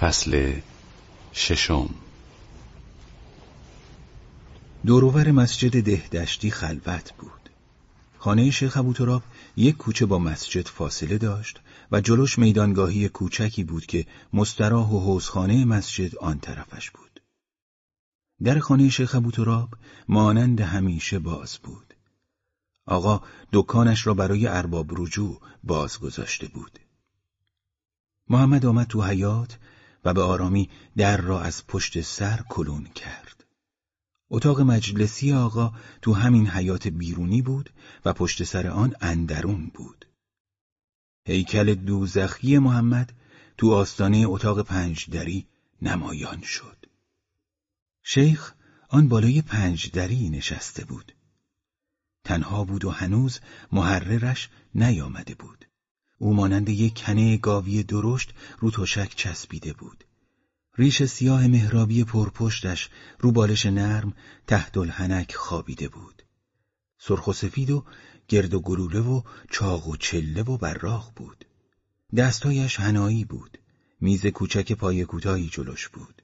فصل ششم. دوروبر مسجد دهدشتی خلوت بود. خانه شیخ ابوتراب یک کوچه با مسجد فاصله داشت و جلوش میدانگاهی کوچکی بود که مستراح و حوزخانه مسجد آن طرفش بود. در خانه شیخ ابوتراب مانند همیشه باز بود. آقا دکانش را برای ارباب رجوع باز گذاشته بود. محمد آمد تو حیات و به آرامی در را از پشت سر کلون کرد. اتاق مجلسی آقا تو همین حیات بیرونی بود و پشت سر آن اندرون بود. هیکل دوزخی محمد تو آستانه اتاق پنجدری نمایان شد. شیخ آن بالای پنجدری نشسته بود. تنها بود و هنوز محررش نیامده بود. او مانند یک کنه گاوی درشت رو تشک چسبیده بود. ریش سیاه مهرابی پرپشتش رو بالش نرم تحت الحنک خوابیده بود. سرخ و سفید و گرد و گلوله و چاق و چله و براق بود. دستایش هنایی بود. میز کوچک پای کوتاهی جلوش بود.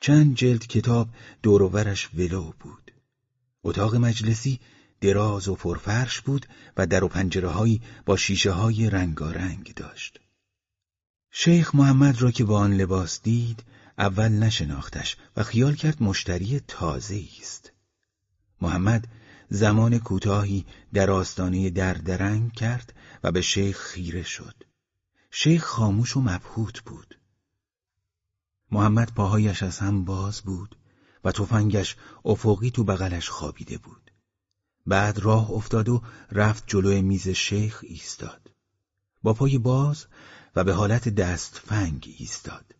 چند جلد کتاب دوروورش ولو بود. اتاق مجلسی دراز و پرفرش بود و در و پنجره با شیشه های رنگارنگ داشت. شیخ محمد را که با آن لباس دید اول نشناختش و خیال کرد مشتری تازه است. محمد زمان کوتاهی در آستانه دردرنگ کرد و به شیخ خیره شد. شیخ خاموش و مبهوت بود. محمد پاهایش از هم باز بود و تفنگش افقی تو بغلش خوابیده بود. بعد راه افتاد و رفت جلوی میز شیخ ایستاد. با پای باز و به حالت دست فنگ ایستاد.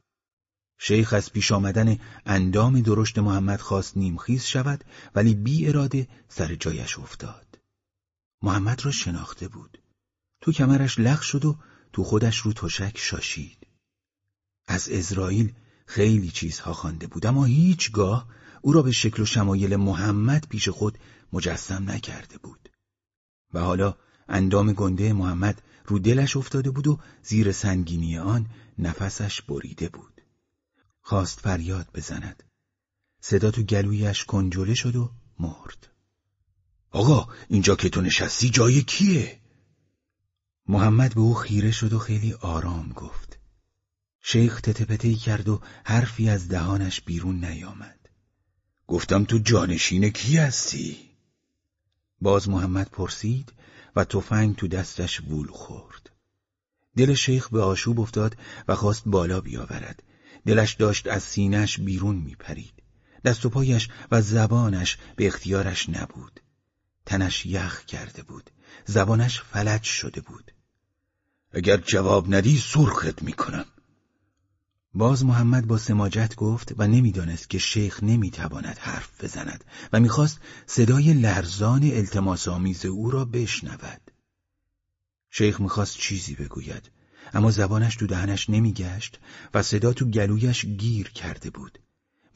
شیخ از پیش آمدن اندام درشت محمد خواست نیمخیز شود ولی بی اراده سر جایش افتاد. محمد را شناخته بود. تو کمرش لغ شد و تو خودش رو تشک شاشید. از اسرائیل خیلی چیزها خوانده بود اما هیچگاه او را به شکل و شمایل محمد پیش خود مجسم نکرده بود. و حالا اندام گنده محمد رو دلش افتاده بود و زیر سنگینی آن نفسش بریده بود. خواست فریاد بزند. صدا تو گلویش کنجوله شد و مرد. آقا اینجا که تو نشستی جای کیه؟ محمد به او خیره شد و خیلی آرام گفت. شیخ تتپتی کرد و حرفی از دهانش بیرون نیامد. گفتم تو جانشین کی هستی؟ باز محمد پرسید و تفنگ تو دستش وول خورد. دل شیخ به آشوب افتاد و خواست بالا بیاورد. دلش داشت از سینهش بیرون میپرید. دست و پایش و زبانش به اختیارش نبود. تنش یخ کرده بود. زبانش فلج شده بود. اگر جواب ندی سرخت می‌کنم. باز محمد با سماجت گفت و نمی‌دانست که شیخ نمی‌تواند حرف بزند و می‌خواست صدای لرزان التماس آمیز او را بشنود. شیخ می‌خواست چیزی بگوید اما زبانش تو دهنش نمیگشت و صدا تو گلویش گیر کرده بود.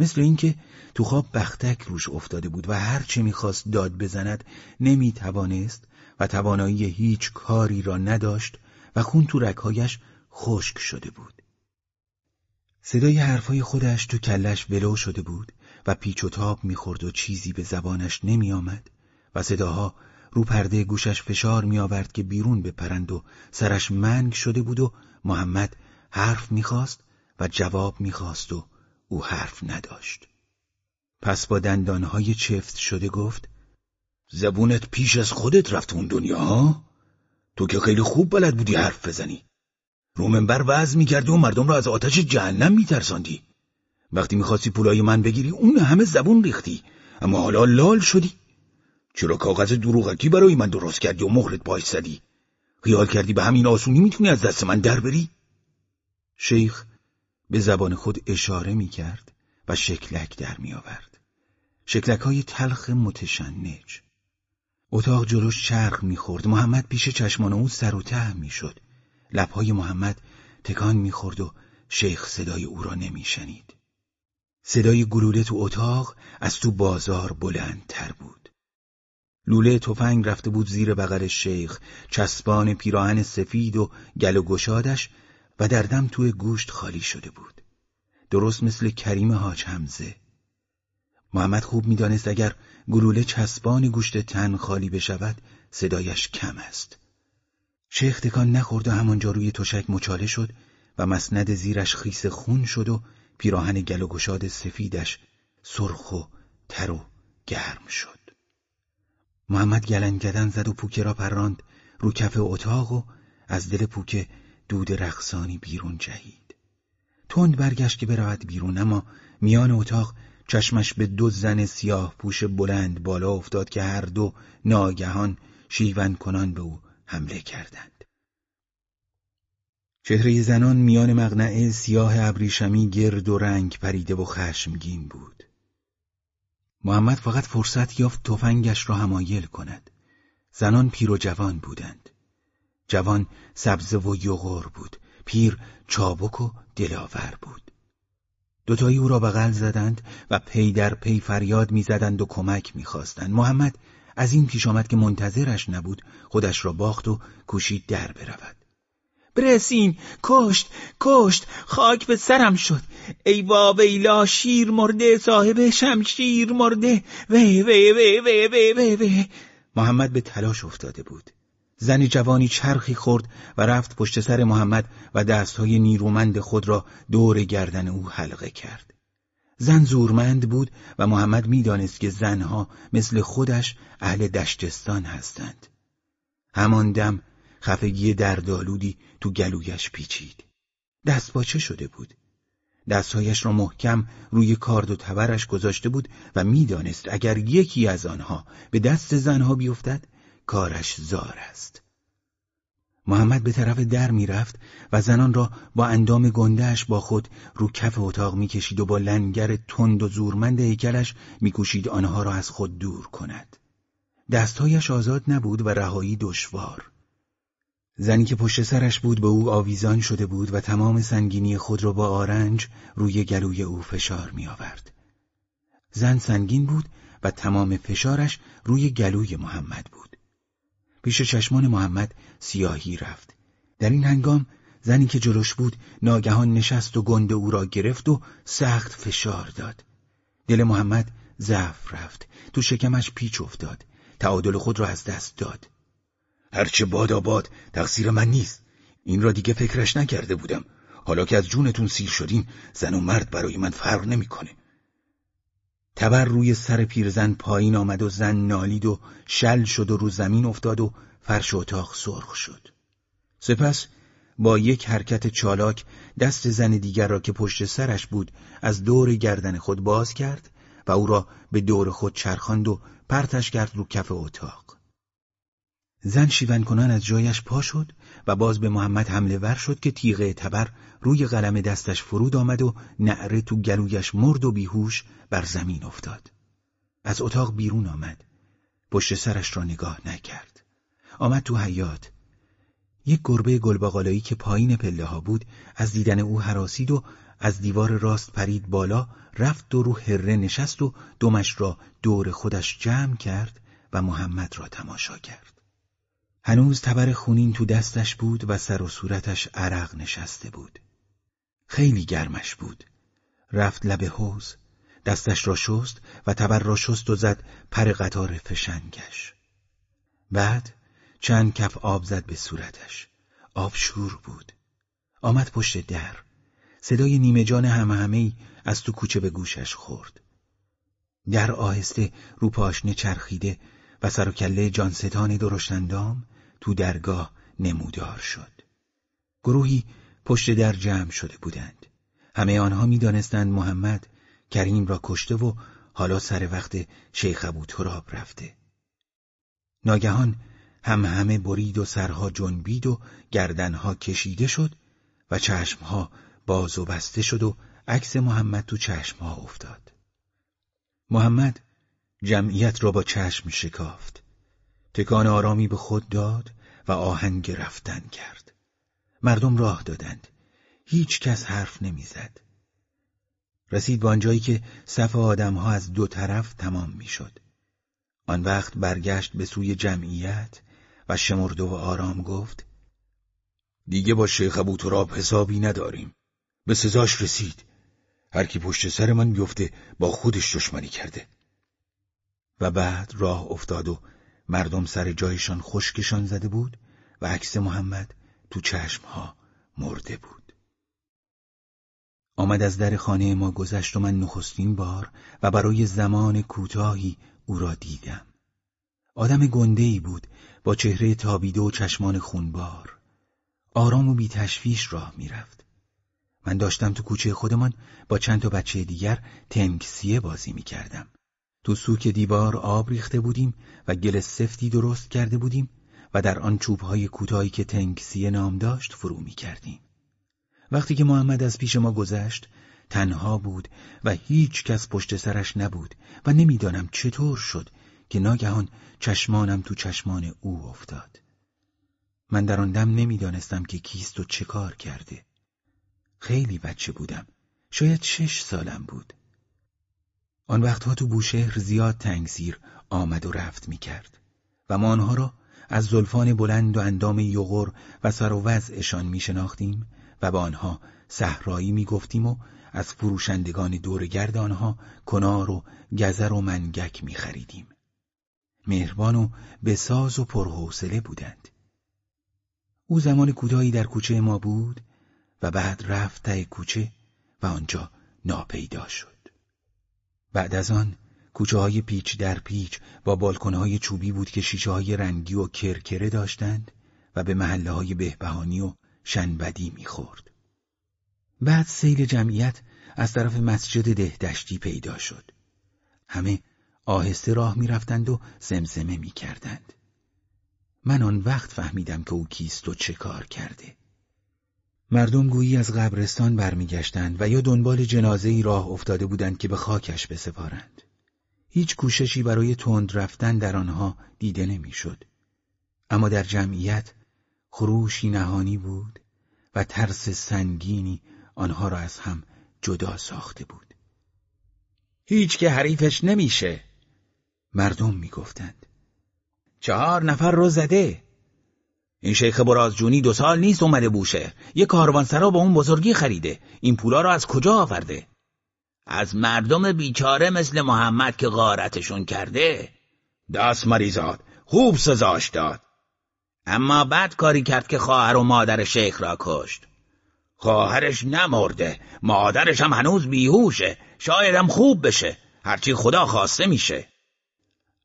مثل اینکه تو خواب بختک روش افتاده بود و هرچه می‌خواست داد بزند نمی‌توانست و توانایی هیچ کاری را نداشت و خون تو رکهایش خشک شده بود. صدای حرفای خودش تو کلش ولو شده بود و پیچ و تاب می‌خورد و چیزی به زبانش نمیآمد و صداها رو پرده گوشش فشار میآورد که بیرون بپرند و سرش منگ شده بود و محمد حرف می‌خواست و جواب می‌خواست و او حرف نداشت پس با دندانهای چفت شده گفت زبونت پیش از خودت رفت اون دنیا؟ تو که خیلی خوب بلد بودی حرف بزنی رو منبر وز می‌کردی و مردم را از آتش جهنم میترساندی. وقتی می‌خواستی پولای من بگیری اون همه زبون ریختی. اما حالا لال شدی. چرا کاغذ دروغکی برای من درست کردی و مهرت باش زدی؟ خیال کردی به همین آسونی می‌تونی از دست من در بری؟ شیخ به زبان خود اشاره می‌کرد و شکلک در میآورد. شکلک های تلخ متشنج. اتاق جلوش چرخ می‌خورد. محمد پیش چشمان او سر و ته می‌شد. لبهای محمد تکان می‌خورد و شیخ صدای او را نمیشنید. صدای گلوله تو اتاق از تو بازار بلندتر بود. لوله تفنگ رفته بود زیر بغل شیخ، چسبان پیراهن سفید و گل و گشادش و در دم توی گوشت خالی شده بود. درست مثل کریم حاج حمزه محمد خوب می‌دانست اگر گلوله چسبان گوشت تن خالی بشود صدایش کم است شیخ تکان نخورد و همانجا روی تشک مچاله شد و مسند زیرش خیس خون شد و پیراهن گل و گشاد سفیدش سرخ و تر و گرم شد. محمد گلنگدن زد و پوکه را پراند رو کف اتاق و از دل پوکه دود رقصانی بیرون جهید. تند برگشت که برود بیرون اما میان اتاق چشمش به دو زن سیاه پوش بلند بالا افتاد که هر دو ناگهان شیون کنان به او حمله کردند. چهره زنان میان مغنعه سیاه ابریشمی گرد و رنگ پریده و خشمگین بود. محمد فقط فرصت یافت تفنگش را همایل کند. زنان پیر و جوان بودند. جوان سبز و یغور بود پیر چابک و دلاور بود. دوتایی او را بغل زدند و پی در پی فریاد می‌زدند و کمک می‌خواستند. محمد از این پیش آمد که منتظرش نبود خودش را باخت و کوشید در برود. برسیم کشت کشت خاک به سرم شد. ای ویلا شیر مرده صاحب شمشیر مرده. وی وی وی وی وی وی وی. محمد به تلاش افتاده بود. زن جوانی چرخی خورد و رفت پشت سر محمد و دستهای نیرومند خود را دور گردن او حلقه کرد. زن زورمند بود و محمد می‌دانست که زنها مثل خودش اهل دشتستان هستند. همان دم خفگی دردالودی تو گلویش پیچید. دست باچه شده بود؟ دستهایش را محکم روی کارد و تبرش گذاشته بود و می‌دانست اگر یکی از آنها به دست زنها بیفتد کارش زار است. محمد به طرف در می‌رفت و زنان را با اندام گندهش با خود رو کف اتاق می‌کشید و با لنگر تند و زورمند هیکلش میکوشید آنها را از خود دور کند دستهایش آزاد نبود و رهایی دشوار زنی که پشت سرش بود به او آویزان شده بود و تمام سنگینی خود را با آرنج روی گلوی او فشار می آورد. زن سنگین بود و تمام فشارش روی گلوی محمد بود. پیش چشمان محمد سیاهی رفت. در این هنگام زنی که جلوش بود ناگهان نشست و گنده او را گرفت و سخت فشار داد. دل محمد ضعف رفت. تو شکمش پیچ افتاد. تعادل خود را از دست داد. هرچه باد آباد تقصیر من نیست این را دیگه فکرش نکرده بودم حالا که از جونتون سیر شدین زن و مرد برای من فرق نمی‌کنه. تبر روی سر پیرزن پایین آمد و زن نالید و شل شد و رو زمین افتاد و فرش اتاق سرخ شد. سپس با یک حرکت چالاک دست زن دیگر را که پشت سرش بود از دور گردن خود باز کرد و او را به دور خود چرخاند و پرتش کرد رو کف اتاق. زن شیون کنان از جایش پا شد و باز به محمد حمله ور شد که تیغه تبر روی قلم دستش فرود آمد و نعره تو گلویش مرد و بیهوش بر زمین افتاد. از اتاق بیرون آمد. پشت سرش را نگاه نکرد. آمد تو حیات. یک گربه گلباقالایی که پایین پله ها بود از دیدن او حراسید و از دیوار راست پرید بالا رفت و رو هره نشست و دمش را دور خودش جمع کرد و محمد را تماشا کرد. هنوز تبر خونین تو دستش بود و سر و صورتش عرق نشسته بود. خیلی گرمش بود. رفت لب حوز، دستش را شست و تبر را شست و زد پر قطار فشنگش. بعد چند کف آب زد به صورتش. آب شور بود. آمد پشت در. صدای نیمه جان همه همه از تو کوچه به گوشش خورد. در آهسته رو پاشنه چرخیده و سر و کله جانستان درشتندام تو درگاه نمودار شد گروهی پشت در جمع شده بودند. همه آنها می‌دانستند محمد کریم را کشته و حالا سر وقت شیخ ابو تراب رفته. ناگهان هم همه برید و سرها جنبید و گردنها کشیده شد و چشمها باز و بسته شد و عکس محمد تو چشمها افتاد. محمد جمعیت را با چشم شکافت. تکان آرامی به خود داد و آهنگ رفتن کرد. مردم راه دادند. هیچ کس حرف نمی‌زد. رسید به آنجایی که صف آدمها از دو طرف تمام می‌شد. آن وقت برگشت به سوی جمعیت و شمرده و آرام گفت دیگه با شیخ ابو تراب حسابی نداریم. به سزاش رسید. هر کی پشت سر من بیفته با خودش دشمنی کرده. و بعد راه افتاد و مردم سر جایشان خشکشان زده بود و عکس محمد تو چشمها مرده بود. آمد از در خانه ما گذشت و من نخستین بار و برای زمان کوتاهی او را دیدم. آدم گنده بود با چهره تابیده و چشمان خونبار. آرام و بی تشویش راه می‌رفت. من داشتم تو کوچه خودمان با چند تا بچه دیگر تنکسیه بازی می کردم. تو سوک دیوار آب ریخته بودیم و گل سفتی درست کرده بودیم و در آن چوبهای کوتاهی که تنکسیه نام داشت فرو می کردیم. وقتی که محمد از پیش ما گذشت تنها بود و هیچ کس پشت سرش نبود و نمی‌دانم چطور شد که ناگهان چشمانم تو چشمان او افتاد. من در آن دم نمی‌دانستم که کیست و چه کار کرده. خیلی بچه بودم. شاید شش سالم بود. آن وقتها تو بوشهر زیاد تنگزیر آمد و رفت می کرد و ما آنها را از زلفان بلند و اندام یغور و سر و وضعشان می شناختیم و به آنها صحرایی می گفتیم و از فروشندگان دورگرد آنها کنار و گذر و منگک می خریدیم. مهربان و بساز و پرحوصله بودند. او زمان کوتاهی در کوچه ما بود و بعد رفت ته کوچه و آنجا ناپیدا شد. بعد از آن کوچه های پیچ در پیچ با بالکن های چوبی بود که شیشه های رنگی و کرکره داشتند و به محله های بهبهانی و شنبدی می‌خورد. بعد سیل جمعیت از طرف مسجد دهدشتی پیدا شد. همه آهسته راه می‌رفتند و زمزمه می‌کردند. من آن وقت فهمیدم که او کیست و چه کار کرده. مردم گویی از قبرستان برمیگشتند و یا دنبال جنازه ای راه افتاده بودند که به خاکش بسپارند. هیچ کوششی برای تند رفتن در آنها دیده نمی‌شد. اما در جمعیت خروشی نهانی بود و ترس سنگینی آنها را از هم جدا ساخته بود. هیچ که حریفش نمیشه. مردم می‌گفتند. چهار نفر رو زده. این شیخ برازجونی دو سال نیست اومده بوشه یه کاروانسرا با اون بزرگی خریده این پولا رو از کجا آورده از مردم بیچاره مثل محمد که غارتشون کرده. دست مریزاد خوب سزاش داد. اما بد کاری کرد که خواهر و مادر شیخ را کشت. خواهرش نمرده مادرش هم هنوز بیهوشه شایدم خوب بشه هرچی خدا خواسته میشه.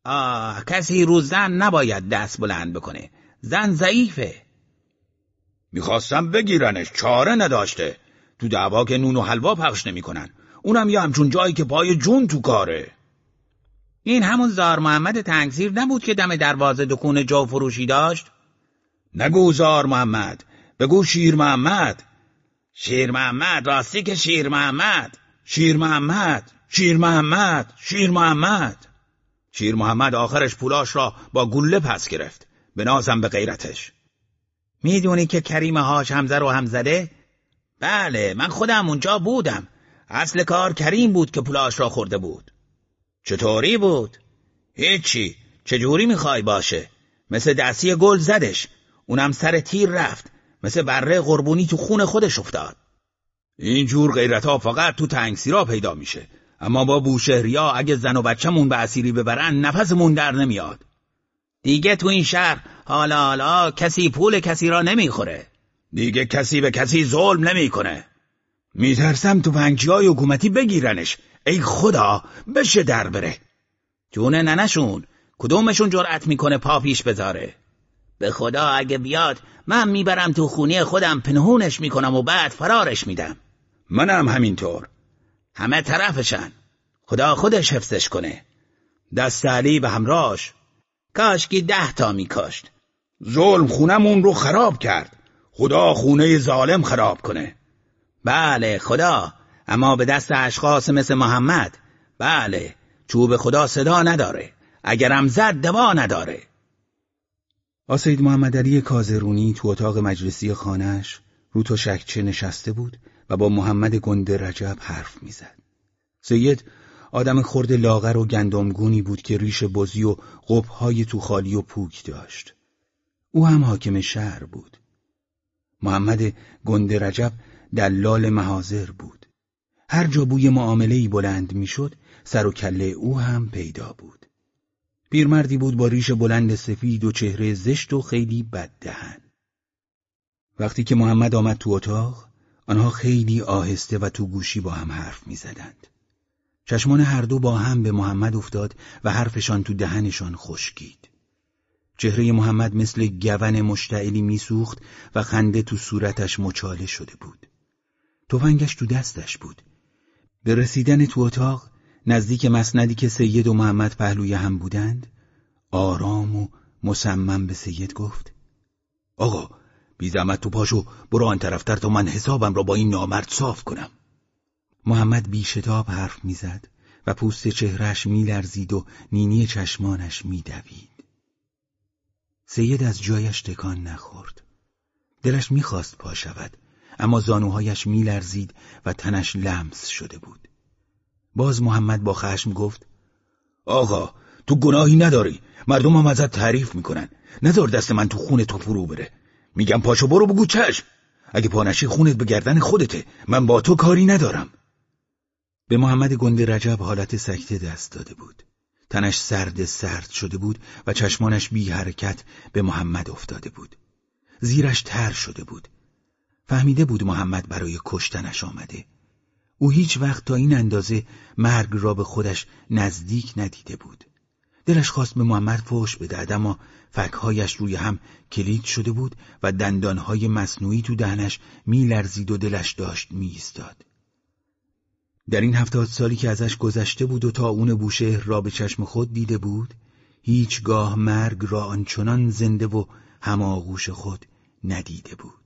آه کسی رو زن نباید دست بلند بکنه. زن ضعیفه. می‌خواستم بگیرنش چاره نداشته. تو دعوا که نون و حلوا پخش نمی‌کنن. اونم یه همچون جایی که پای جون تو کاره. این همون زار محمد تنگزیر نبود که دم دروازه دکون جو فروشی داشت؟ نگو زار محمد بگو شیر محمد. شیر محمد راستی که شیر محمد. شیر محمد شیر محمد شیر محمد. شیر محمد آخرش پولاش را با گله پس گرفت. بنازم به غیرتش. می‌دونی که کریم هاش همزه رو هم زده؟ بله من خودم اونجا بودم. اصل کار کریم بود که پولاش را خورده بود. چطوری بود؟ هیچی. چجوری می‌خوای باشه؟ مثل دستی گل زدش. اونم سر تیر رفت. مثل بره قربونی تو خون خودش افتاد. اینجور غیرت ها فقط تو تنگسیرا پیدا میشه. اما با بوشهریا اگه زن و بچهمون به اسیری ببرن نفسمون در نمیاد. دیگه تو این شهر حالا حالا کسی پول کسی را نمی‌خوره. دیگه کسی به کسی ظلم نمی‌کنه. میترسم تو های حکومتی بگیرنش. ای خدا بشه در بره؟ جون ننشون کدومشون جرأت می‌کنه پا پیش بذاره؟ به خدا اگه بیاد من می‌برم تو خونی خودم پنهونش می‌کنم و بعد فرارش میدم. منم همینطور. همه طرفشن. خدا خودش حفظش کنه. دست علی به همراش کاشکی ده تا میکاشت. ظلم خونمون رو خراب کرد. خدا خونه ظالم خراب کنه. بله خدا اما به دست اشخاص مثل محمد بله چوب خدا صدا نداره اگرم زد دوا نداره آسید محمد علی کازرونی تو اتاق مجلسی خانهش رو تو شکچه نشسته بود و با محمد گنده رجب حرف می‌زد. سید آدم خورد لاغر و گندمگونی بود که ریش بزی و قبهای تو خالی و پوک داشت. او هم حاکم شهر بود. محمد گنده رجب دلال محاضر بود. هر جا بوی معامله بلند می‌شد سر و کله او هم پیدا بود پیرمردی بود با ریش بلند سفید و چهره زشت و خیلی بددهن وقتی که محمد آمد تو اتاق آنها خیلی آهسته و تو گوشی با هم حرف می‌زدند. چشمان هر دو با هم به محمد افتاد و حرفشان تو دهنشان خشکید. چهره محمد مثل گون مشتعلی میسوخت و خنده تو صورتش مچاله شده بود. تفنگش تو دستش بود. به رسیدن تو اتاق نزدیک مسندی که سید و محمد پهلوی هم بودند آرام و مصمم به سید گفت آقا بی زحمت تو پاشو برو آن طرفتر تا من حسابم را با این نامرد صاف کنم. محمد بی شتاب حرف می‌زد و پوست چهرش میلرزید و نینی چشمانش میدوید. سید از جایش تکان نخورد. دلش می‌خواست پا شود. اما زانوهایش میلرزید و تنش لمس شده بود. باز محمد با خشم گفت آقا تو گناهی نداری. مردم هم ازت تعریف می‌کنن. نذار دست من تو خون تو فرو بره. میگم پاشو برو بگو چشم. اگه پانشی خونت به گردن خودته من با تو کاری ندارم. به محمد گنده رجب حالت سکته دست داده بود. تنش سرد سرد شده بود و چشمانش بی حرکت به محمد افتاده بود. زیرش تر شده بود. فهمیده بود محمد برای کشتنش آمده. او هیچ وقت تا این اندازه مرگ را به خودش نزدیک ندیده بود. دلش خواست به محمد فوش بدهد اما فکهایش روی هم کلید شده بود و دندانهای مصنوعی تو دهنش میلرزید و دلش داشت میایستاد. در این هفتاد سالی که ازش گذشته بود و تا اون بوشهر را به چشم خود دیده بود هیچگاه مرگ را آنچنان زنده و هماغوش خود ندیده بود.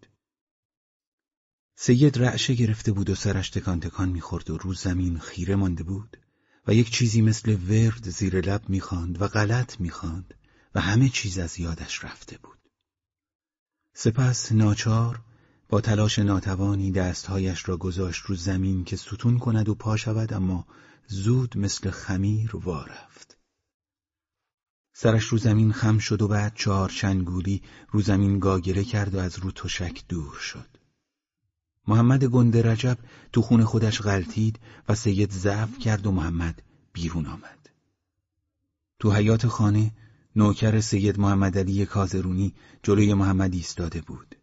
سید رعشه گرفته بود و سرش تکان تکان می‌خورد و رو زمین خیره مانده بود و یک چیزی مثل ورد زیر لب می‌خواند و غلط می‌خواند و همه چیز از یادش رفته بود. سپس ناچار با تلاش ناتوانی دستهایش را گذاشت رو زمین که ستون کند و پا شود اما زود مثل خمیر وارفت. سرش رو زمین خم شد و بعد چهار چنگولی رو زمین گاگره کرد و از رو تشک دور شد. محمد گنده رجب تو خون خودش غلطید و سید ضعف کرد و محمد بیرون آمد. تو حیات خانه نوکر سید محمد علی کازرونی جلوی محمد ایستاده بود.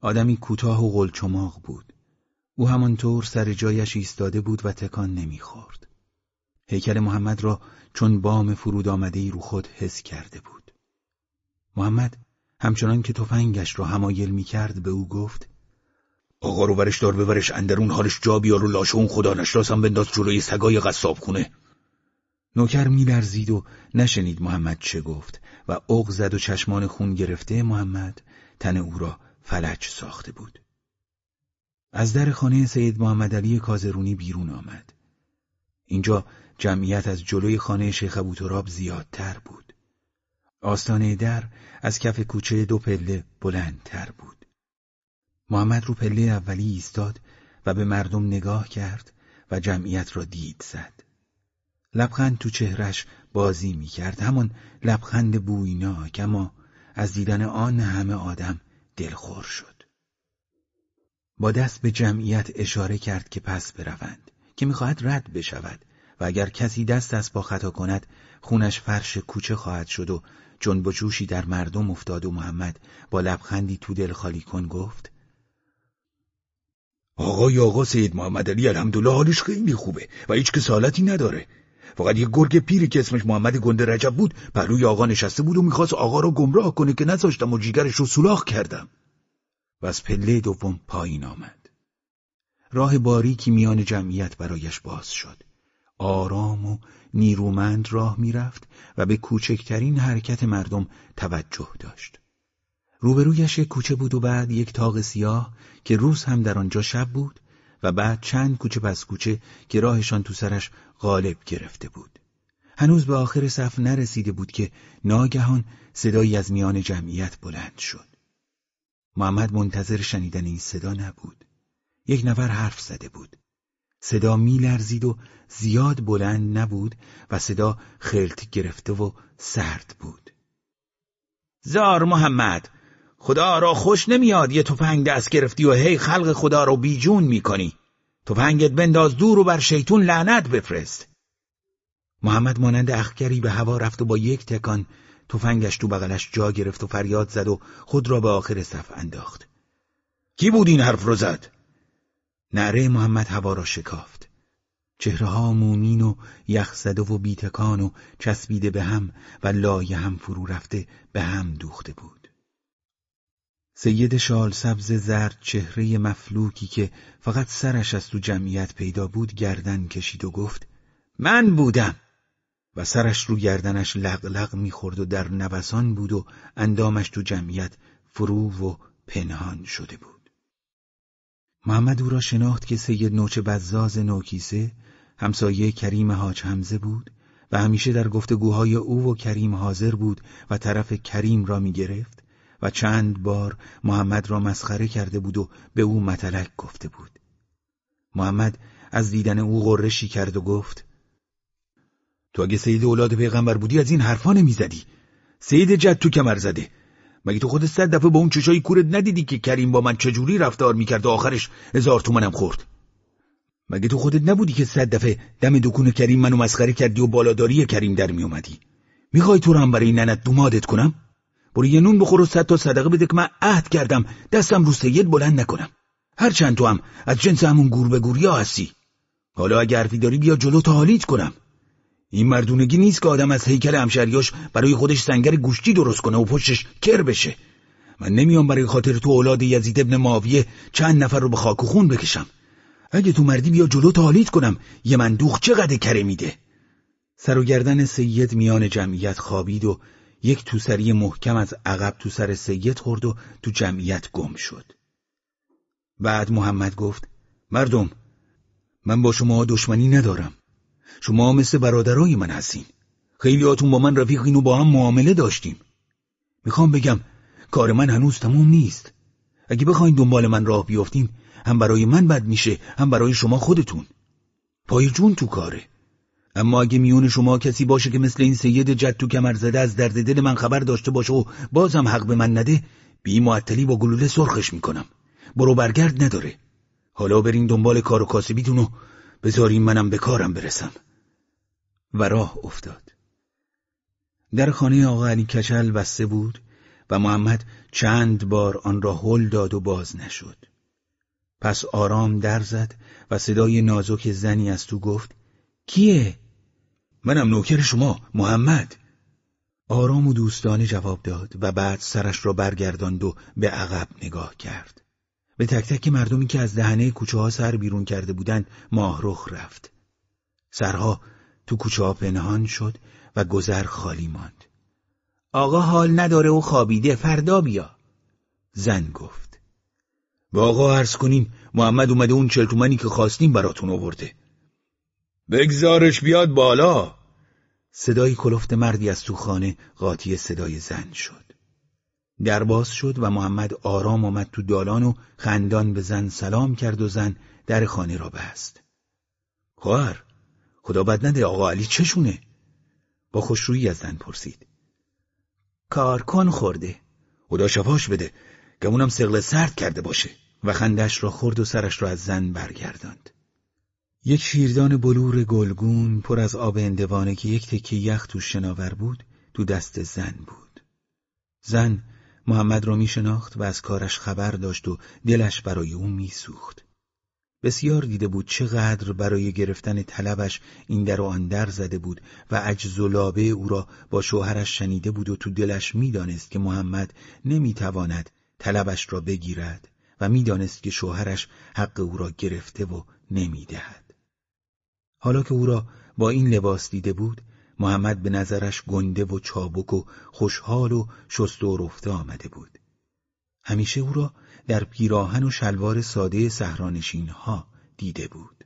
آدمی کوتاه و غلچماق بود. او همانطور سر جایش ایستاده بود و تکان نمی‌خورد. هیکل محمد را چون بام فرود آمده رو خود حس کرده بود. محمد همچنان که تفنگش را همایل می کرد به او گفت آقا رو برش دار ببرش اندرون حالش جا بیار و لاشه اون خدا نشناسم بنداز جلوی سگای قصاب خونه. نوکر میلرزید و نشنید محمد چه گفت و اغ زد و چشمان خون گرفته محمد تن او را فلج ساخته بود. از در خانه سید محمد علی کازرونی بیرون آمد. اینجا جمعیت از جلوی خانه شیخ ابوتراب زیادتر بود. آستانه در از کف کوچه دو پله بلندتر بود. محمد رو پله اولی ایستاد و به مردم نگاه کرد و جمعیت را دید زد. لبخند تو چهرش بازی می کرد همان لبخند بویناک اما از دیدن آن همه آدم دلخور شد. با دست به جمعیت اشاره کرد که پس بروند که می‌خواهد رد بشود و اگر کسی دست از با خطا کند خونش فرش کوچه خواهد شد و جنب جوشی در مردم افتاد و محمد با لبخندی تو دل خالی کن گفت آقای آقا سید محمد علی الحمدلله حالش خیلی خوبه و هیچ کسالتی نداره. فقط یه گرگ پیری که اسمش محمد گنده رجب بود پهلوی آقا نشسته بود و می‌خواست آقا رو گمراه کنه که نذاشتم و جیگرش رو سولاخ کردم. و از پله دوم پایین آمد. راه باریکی میان جمعیت برایش باز شد. آرام و نیرومند راه می‌رفت و به کوچکترین حرکت مردم توجه داشت. روبرویش یک کوچه بود و بعد یک تاق سیاه که روز هم در آنجا شب بود و بعد چند کوچه پس کوچه که راهشان تو سرش غالب گرفته بود. هنوز به آخر صف نرسیده بود که ناگهان صدایی از میان جمعیت بلند شد. محمد منتظر شنیدن این صدا نبود. یک نفر حرف زده بود. صدا میلرزید و زیاد بلند نبود و صدا خلط گرفته و سرد بود. زار محمد خدا را خوش نمیاد یه تفنگ دست گرفتی و هی خلق خدا رو بیجون می‌کنی. تفنگت بنداز دور و بر شیطون لعنت بفرست. محمد مانند اخگری به هوا رفت و با یک تکان تفنگش تو بغلش جا گرفت و فریاد زد و خود را به آخر صف انداخت. کی بود این حرف رو زد؟ نعره محمد هوا را شکافت. چهره ها مومین و یخزده و بیتکان و چسبیده به هم و لایه هم فرو رفته به هم دوخته بود. سید شال سبز زرد چهره مفلوکی که فقط سرش از تو جمعیت پیدا بود گردن کشید و گفت من بودم. و سرش رو گردنش لغلق می‌خورد و در نوسان بود و اندامش تو جمعیت فرو و پنهان شده بود. محمد او را شناخت که سید نوچه بزاز نوکیسه همسایه کریم حاج حمزه بود و همیشه در گفتگوهای او و کریم حاضر بود و طرف کریم را می گرفت و چند بار محمد را مسخره کرده بود و به او متلک گفته بود. محمد از دیدن او غرشی کرد و گفت تو اگه سید اولاد پیغمبر بودی از این حرفا نمی‌زدی. سید جد تو کمر زده. مگه تو خودت صد دفعه با اون چشای کورت ندیدی که کریم با من چجوری رفتار می‌کرد و آخرش هزار تومنم خورد؟ مگه تو خودت نبودی که صد دفعه دم دکون کریم منو مسخره کردی و بالاداری کریم در میومدی می‌خوای تو رو هم برای ننت دومادت کنم؟ برو یه نون بخور و صد تا صدقه بده که من عهد کردم دستم رو سید بلند نکنم. هرچند تو هم از جنس همون گور به گوریا هستی. حالا اگر حرفی داری بیا جلو تا حالیت کنم. این مردونگی نیست که آدم از هیکل همشریاش برای خودش سنگر گوشتی درست کنه و پشتش کر بشه. من نمیام برای خاطر تو اولاد یزید ابن معاویه چند نفر رو به خاک و خون بکشم. اگه تو مردی بیا جلو تالیت کنم. یه مندوخ چقدر کره میده؟ سر و گردن سید میان جمعیت خوابید و یک توسری محکم از عقب تو سر سید خورد و تو جمعیت گم شد. بعد محمد گفت مردم من با شما دشمنی ندارم. شما مثل برادرای من هستین. خیلی هاتون با من رفیقین و با هم معامله داشتیم. می‌خوام بگم کار من هنوز تموم نیست. اگه بخواین دنبال من راه بیافتین هم برای من بد میشه هم برای شما خودتون. پای جون تو کاره. اما اگه میون شما کسی باشه که مثل این سید جد تو کمر زده از درد دل من خبر داشته باشه و بازم حق به من نده بی معطلی با گلوله سرخش می‌کنم. برو برگرد نداره. حالا برین دنبال کار و کاسبیتون و بذارین منم به کارم برسم. و راه افتاد. در خانه آقا علی کچل بسته بود و محمد چند بار آن را هل داد و باز نشد. پس آرام در زد و صدای نازک زنی از تو گفت کیه؟ منم نوکر شما محمد. آرام و دوستانه جواب داد و بعد سرش را برگرداند و به عقب نگاه کرد. به تک تک مردمی که از دهنه کوچه ها سر بیرون کرده بودند ماهرخ رفت. سرها تو کوچه ها پنهان شد و گذر خالی ماند. آقا حال نداره و خوابیده فردا بیا. زن گفت. به آقا عرض کنیم محمد اومده اون چلتومنی که خواستیم براتون آورده. بگذارش بیاد بالا. صدای کلفت مردی از تو خانه قاطی صدای زن شد. در باز شد و محمد آرام آمد تو دالان و خندان به زن سلام کرد و زن در خانه را بست. خواهر خدا بد نده آقا علی چشونه؟ با خوشرویی از زن پرسید. کار کن خورده. خدا شفاش بده گمونم سقل سرد کرده باشه. و خندش را خورد و سرش را از زن برگرداند. یک شیردان بلور گلگون پر از آب اندوانه که یک تکه یخ تو شناور بود تو دست زن بود زن محمد را می شناخت و از کارش خبر داشت و دلش برای او می سوخت. بسیار دیده بود چقدر برای گرفتن طلبش این در و آن در زده بود و عجز و لابه او را با شوهرش شنیده بود و تو دلش می‌دانست که محمد نمی‌تواند طلبش را بگیرد و می‌دانست که شوهرش حق او را گرفته و نمی‌دهد. حالا که او را با این لباس دیده بود محمد به نظرش گنده و چابک و خوشحال و شست و رفته آمده بود. همیشه او را در پیراهن و شلوار ساده سهرانشین ها دیده بود.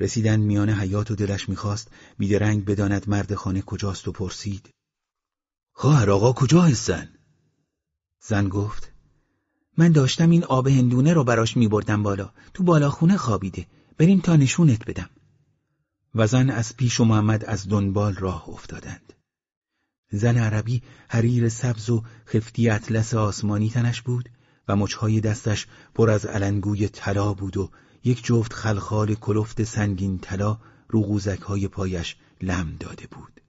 رسیدن میان حیات و دلش می‌خواست بیدرنگ بداند مرد خانه کجاست و پرسید. خواهر آقا کجا هستن؟ زن گفت من داشتم این آب هندونه رو براش میبردم بالا تو بالا خونه خوابیده بریم تا نشونت بدم و زن از پیش و محمد از دنبال راه افتادند. زن عربی حریر سبز و خفتی اطلس آسمانی تنش بود و مچهای دستش پر از علنگوی طلا بود و یک جفت خلخال کلفت سنگین طلا رو قوزک های پایش لم داده بود.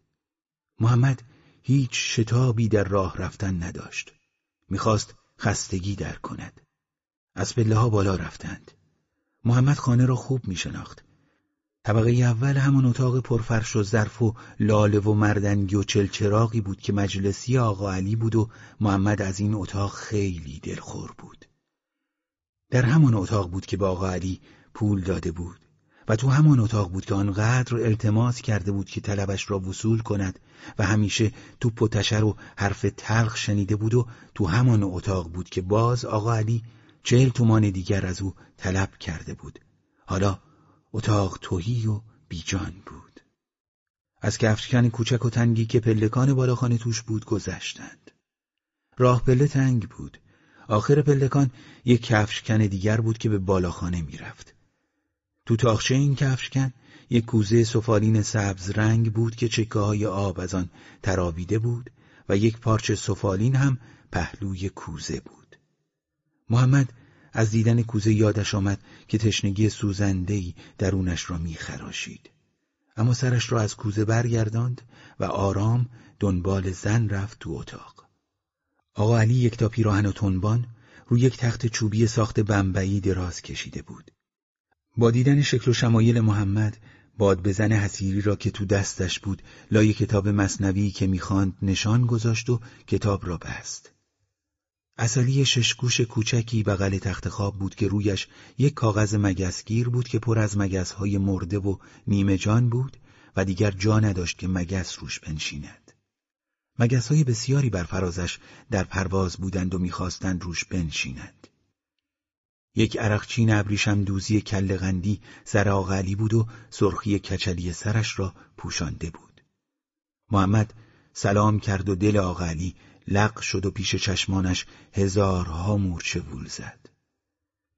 محمد هیچ شتابی در راه رفتن نداشت. می‌خواست خستگی در کند. از پله ها بالا رفتند. محمد خانه را خوب میشناخت. طبقه اول همان اتاق پرفرش و ظرف و لاله و مردنگی و چلچراغی بود که مجلسی آقا علی بود و محمد از این اتاق خیلی دلخور بود. در همان اتاق بود که به آقا علی پول داده بود و تو همان اتاق بود که آنقدر التماس کرده بود که طلبش را وصول کند و همیشه تو پتشر و حرف تلخ شنیده بود و تو همان اتاق بود که باز آقا علی چهل تومان دیگر از او طلب کرده بود. حالا اتاق توهی و بیجان بود. از کفشکن کوچک و تنگی که پلکان بالاخانه توش بود گذشتند. راه پله تنگ بود. آخر پلکان یک کفشکن دیگر بود که به بالاخانه می‌رفت. تو تاخچه این کفشکن یک کوزه سفالین سبز رنگ بود که چکه های آب از آن تراویده بود و یک پارچه سفالین هم پهلوی کوزه بود. محمد از دیدن کوزه یادش آمد که تشنگی سوزندهی درونش را میخراشید. اما سرش را از کوزه برگرداند و آرام دنبال زن رفت تو اتاق. آقا علی یک تا پیراهن و تنبان روی یک تخت چوبی ساخت بمبئی دراز کشیده بود. با دیدن شکل و شمایل محمد باد بزن حسیری را که تو دستش بود لای کتاب مصنوی که می‌خواند نشان گذاشت و کتاب را بست. اصلی ششگوش کوچکی بغل تخت خواب بود که رویش یک کاغذ مگسگیر بود که پر از مگسهای مرده و نیمه جان بود و دیگر جا نداشت که مگس روش بنشیند. مگسهای بسیاری بر فرازش در پرواز بودند و می‌خواستند روش بنشینند. یک عرقچین ابریشم دوزی کل غندی سر آغلی بود و سرخی کچلی سرش را پوشانده بود. محمد سلام کرد و دل آغلی لق شد و پیش چشمانش هزارها مورچه وول زد.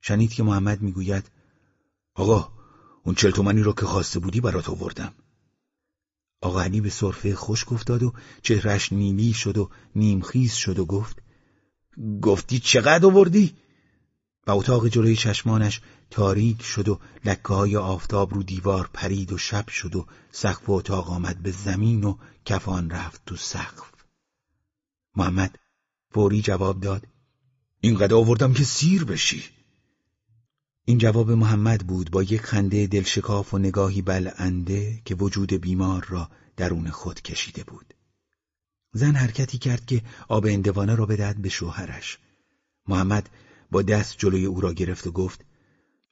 شنید که محمد می‌گوید آقا اون چل تومنی رو که خواسته بودی برات آوردم. آقا علی به صرفه خشک افتاد و چهرش نیلی شد و نیمخیز شد و گفت گفتی چقدر آوردی؟ و اتاق جلوی چشمانش تاریک شد و لکه های آفتاب رو دیوار پرید و شب شد و سقف اتاق آمد به زمین و کفان رفت تو سقف محمد فوری جواب داد اینقدر آوردم که سیر بشی. این جواب محمد بود با یک خنده دلشکاف و نگاهی بلعنده که وجود بیمار را درون خود کشیده بود. زن حرکتی کرد که آب اندوانه را بدهد به شوهرش. محمد با دست جلوی او را گرفت و گفت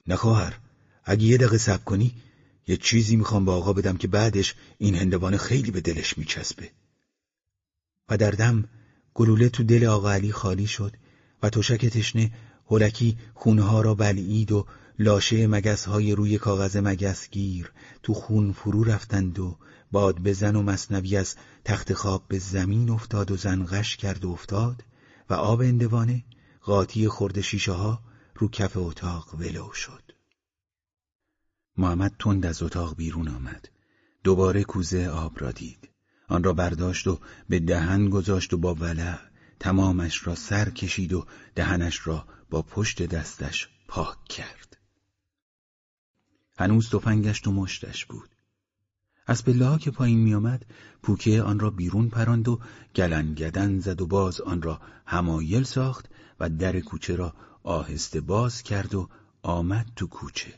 نخواهر اگه یه دقیقه سب کنی یه چیزی می‌خوام به آقا بدم که بعدش این هندوانه خیلی به دلش میچسبه. و در دم گلوله تو دل آقا علی خالی شد و تشک تشنه هلکی خونها را بلعید و لاشه مگس های روی کاغذ مگسگیر تو خون فرو رفتند و باد بزن و مصنوی از تخت خواب به زمین افتاد و زن غش کرد و افتاد و آب اندوانه قاطی خورد شیشه ها رو کف اتاق ولو شد. محمد تند از اتاق بیرون آمد. دوباره کوزه آب را دید. آن را برداشت و به دهن گذاشت و با ولع تمامش را سر کشید و دهنش را با پشت دستش پاک کرد. هنوز تفنگش تو مشتش بود. از پله که پایین می آمد پوکه آن را بیرون پراند و گلنگدن زد و باز آن را همایل ساخت و در کوچه را آهسته باز کرد و آمد تو کوچه.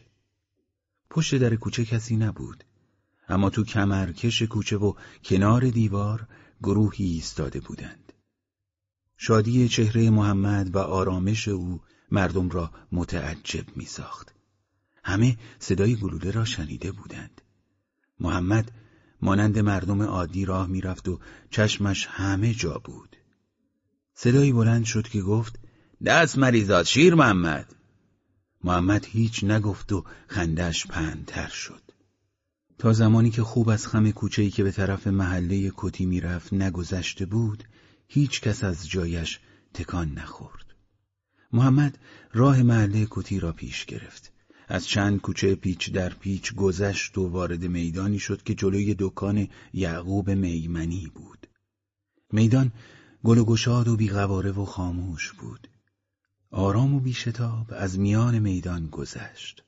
پشت در کوچه کسی نبود. اما تو کمرکش کوچه و کنار دیوار گروهی ایستاده بودند. شادی چهره محمد و آرامش او مردم را متعجب می ساخت. همه صدای گلوله را شنیده بودند. محمد مانند مردم عادی راه می‌رفت و چشمش همه جا بود. صدایی بلند شد که گفت دست مریضات شیر محمد. محمد هیچ نگفت و خندش پندتر شد. تا زمانی که خوب از خم کوچه‌ای که به طرف محله کتی می‌رفت نگذشته بود هیچ کس از جایش تکان نخورد. محمد راه محله کتی را پیش گرفت. از چند کوچه پیچ در پیچ گذشت و وارد میدانی شد که جلوی دکان یعقوب میمنی بود. میدان گل و گشاد و بیغواره و خاموش بود. آرام و بیشتاب از میان میدان گذشت.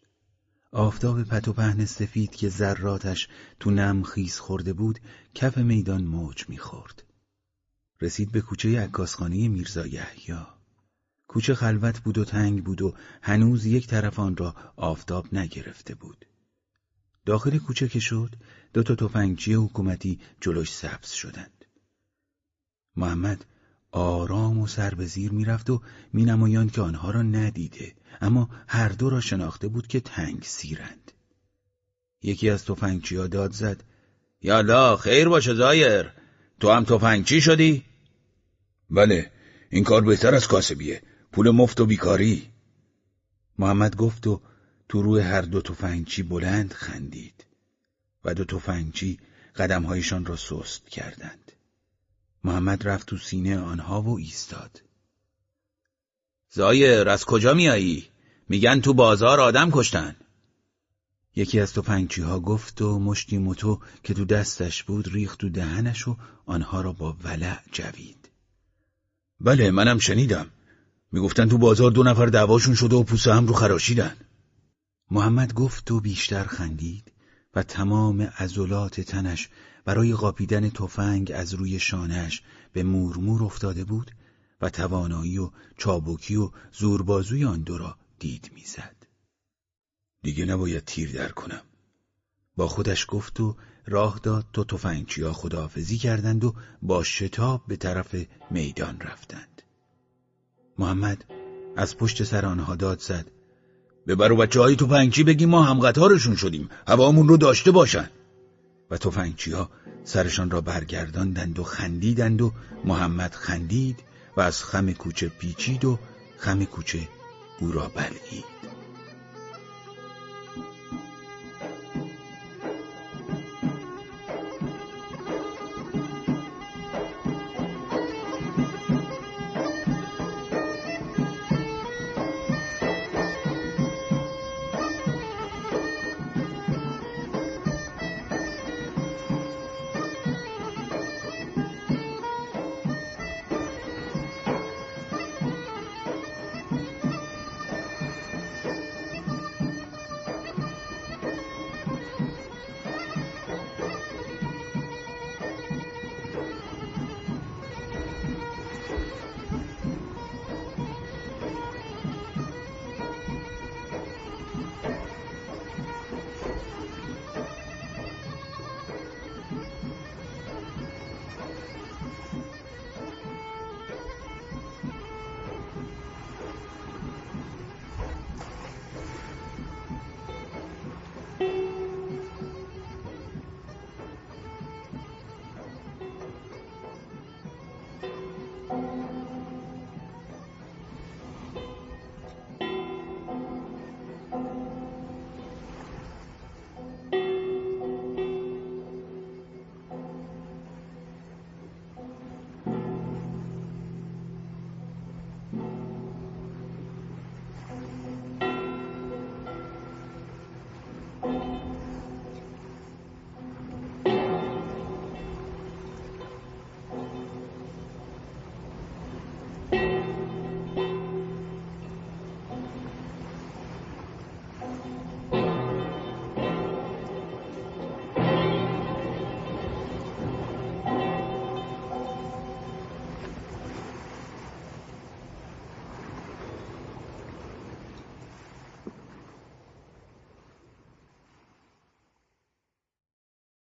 آفتاب پت و پهن سفید که ذراتش تو نم خیز خورده بود کف میدان موج می‌خورد. رسید به کوچه عکاسخانه میرزا یحیی. کوچه خلوت بود و تنگ بود و هنوز یک طرف آن را آفتاب نگرفته بود. داخل کوچه که شد دو تا تفنگچی حکومتی جلوش سبز شدند. محمد آرام و سر به زیر می‌رفت و مینمایاند که آنها را ندیده اما هر دو را شناخته بود که تنگ سیرند. یکی از ها داد زد یالا خیر باشه زایر تو هم تفنگچی شدی؟ بله این کار بهتر از کاسبیه پول مفت و بیکاری محمد گفت و تو روی هر دو تفنگچی بلند خندید و دو تفنگچی قدمهایشان را سست کردند محمد رفت تو سینه آنها و ایستاد. زایر از کجا میایی؟ میگن تو بازار آدم کشتن. یکی از تفنگچی ها گفت و مشتی موتو که تو دستش بود ریخت تو دهنش و آنها را با ولع جوید. بله منم شنیدم. می‌گفتن تو بازار دو نفر دعواشون شده و پوسه هم رو خراشیدن. محمد گفت و بیشتر خندید و تمام عضلات تنش برای قاپیدن تفنگ از روی شانهش به مورمور افتاده بود و توانایی و چابکی و زوربازوی آن دو را دید می‌زد. دیگه نباید تیر در کنم. با خودش گفت و راه داد تو تفنگچیا خداحافظی کردند و با شتاب به طرف میدان رفتند. محمد از پشت سر آنها داد زد ببر و بچه های بگیم ما هم قطارشون شدیم هوامون رو داشته باشن و توفنگچی ها سرشان را برگرداندند و خندیدند و محمد خندید و از خم کوچه پیچید و خم کوچه او را بلعید.